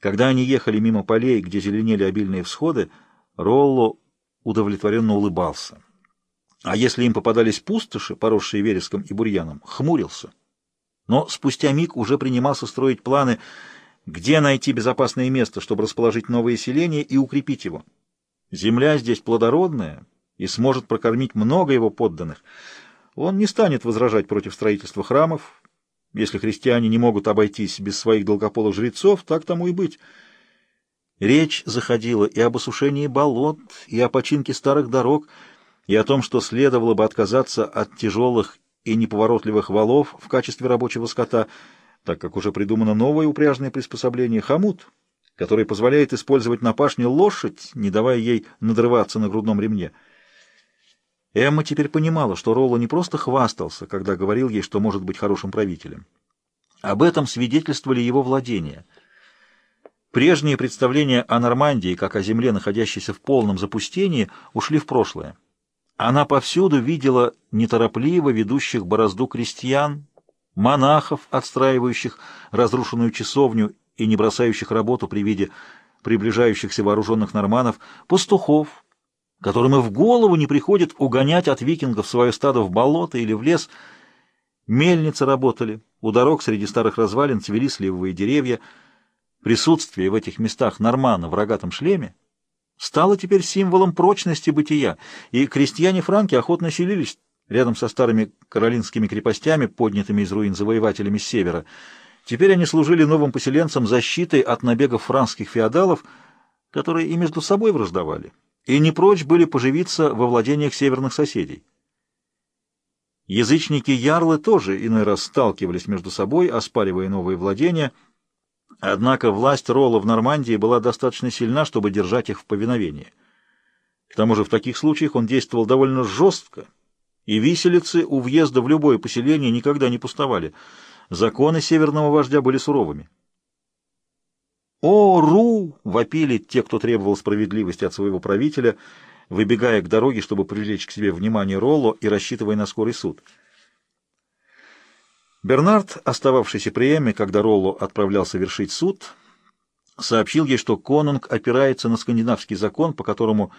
Когда они ехали мимо полей, где зеленели обильные всходы, Ролло удовлетворенно улыбался. А если им попадались пустоши, поросшие вереском и бурьяном, хмурился. Но спустя миг уже принимался строить планы, где найти безопасное место, чтобы расположить новые селения и укрепить его. Земля здесь плодородная и сможет прокормить много его подданных. Он не станет возражать против строительства храмов. Если христиане не могут обойтись без своих долгополых жрецов, так тому и быть. Речь заходила и об осушении болот, и о починке старых дорог, и о том, что следовало бы отказаться от тяжелых и неповоротливых валов в качестве рабочего скота, так как уже придумано новое упряжное приспособление — хомут, который позволяет использовать на пашне лошадь, не давая ей надрываться на грудном ремне. Эмма теперь понимала, что Ролло не просто хвастался, когда говорил ей, что может быть хорошим правителем. Об этом свидетельствовали его владения. Прежние представления о Нормандии, как о земле, находящейся в полном запустении, ушли в прошлое. Она повсюду видела неторопливо ведущих борозду крестьян, монахов, отстраивающих разрушенную часовню и не бросающих работу при виде приближающихся вооруженных норманов, пастухов, которым и в голову не приходит угонять от викингов свое стадо в болото или в лес. Мельницы работали, у дорог среди старых развалин цвели сливовые деревья. Присутствие в этих местах нормана в рогатом шлеме стало теперь символом прочности бытия, и крестьяне-франки охотно селились рядом со старыми каролинскими крепостями, поднятыми из руин завоевателями с севера. Теперь они служили новым поселенцам защитой от набегов франкских феодалов, которые и между собой враждовали и не прочь были поживиться во владениях северных соседей. Язычники-ярлы тоже иной раз сталкивались между собой, оспаривая новые владения, однако власть Ролла в Нормандии была достаточно сильна, чтобы держать их в повиновении. К тому же в таких случаях он действовал довольно жестко, и виселицы у въезда в любое поселение никогда не пустовали. Законы северного вождя были суровыми. «О, Ру!» — вопили те, кто требовал справедливости от своего правителя, выбегая к дороге, чтобы привлечь к себе внимание Ролло и рассчитывая на скорый суд. Бернард, остававшийся при Эмме, когда Ролло отправлялся вершить суд, сообщил ей, что конунг опирается на скандинавский закон, по которому,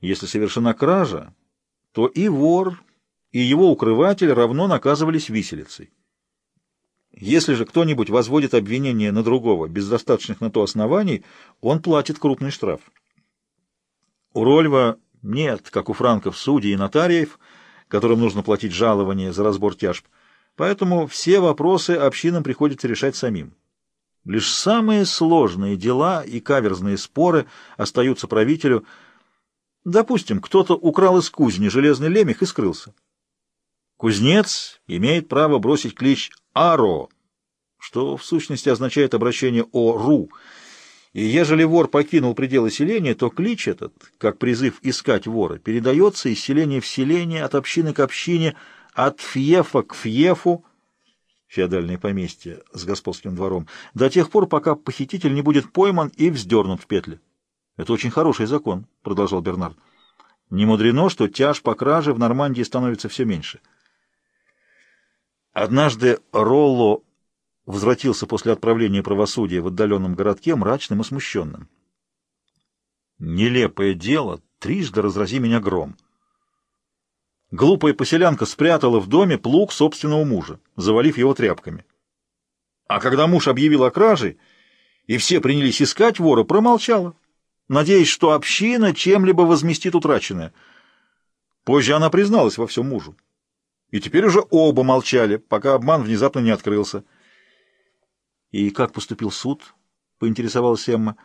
если совершена кража, то и вор, и его укрыватель равно наказывались виселицей. Если же кто-нибудь возводит обвинение на другого без достаточных на то оснований, он платит крупный штраф. У Рольва нет, как у франков, судей и нотариев, которым нужно платить жалование за разбор тяжб, поэтому все вопросы общинам приходится решать самим. Лишь самые сложные дела и каверзные споры остаются правителю. Допустим, кто-то украл из кузни железный лемех и скрылся. Кузнец имеет право бросить клич «Аро», что в сущности означает обращение «О-Ру». И ежели вор покинул пределы селения, то клич этот, как призыв искать вора, передается из селения в селение, от общины к общине, от фьефа к фьефу, феодальное поместье с господским двором, до тех пор, пока похититель не будет пойман и вздернут в петли. Это очень хороший закон, — продолжал Бернард. Не мудрено, что тяж по краже в Нормандии становится все меньше. Однажды Ролло возвратился после отправления правосудия в отдаленном городке мрачным и смущенным. «Нелепое дело, трижды разрази меня гром». Глупая поселянка спрятала в доме плуг собственного мужа, завалив его тряпками. А когда муж объявил о краже, и все принялись искать вора, промолчала, надеясь, что община чем-либо возместит утраченное. Позже она призналась во всем мужу. И теперь уже оба молчали, пока обман внезапно не открылся. «И как поступил суд?» — поинтересовалась Эмма.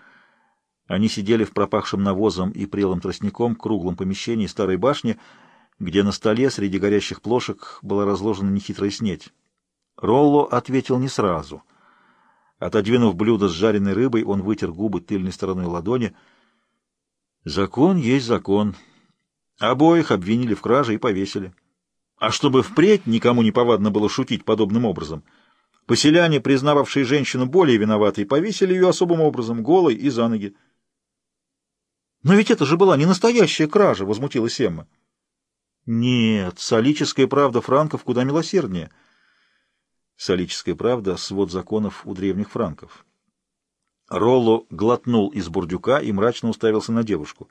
Они сидели в пропахшем навозом и прелым тростником круглом помещении старой башни, где на столе среди горящих плошек была разложена нехитрая снеть. Ролло ответил не сразу. Отодвинув блюдо с жареной рыбой, он вытер губы тыльной стороной ладони. «Закон есть закон. Обоих обвинили в краже и повесили». А чтобы впредь никому не повадно было шутить подобным образом, поселяне, признававшие женщину более виноватой, повесили ее особым образом, голой и за ноги. «Но ведь это же была не настоящая кража!» — возмутилась Эмма. «Нет, солическая правда франков куда милосерднее». Солическая правда — свод законов у древних франков. Ролло глотнул из бурдюка и мрачно уставился на девушку.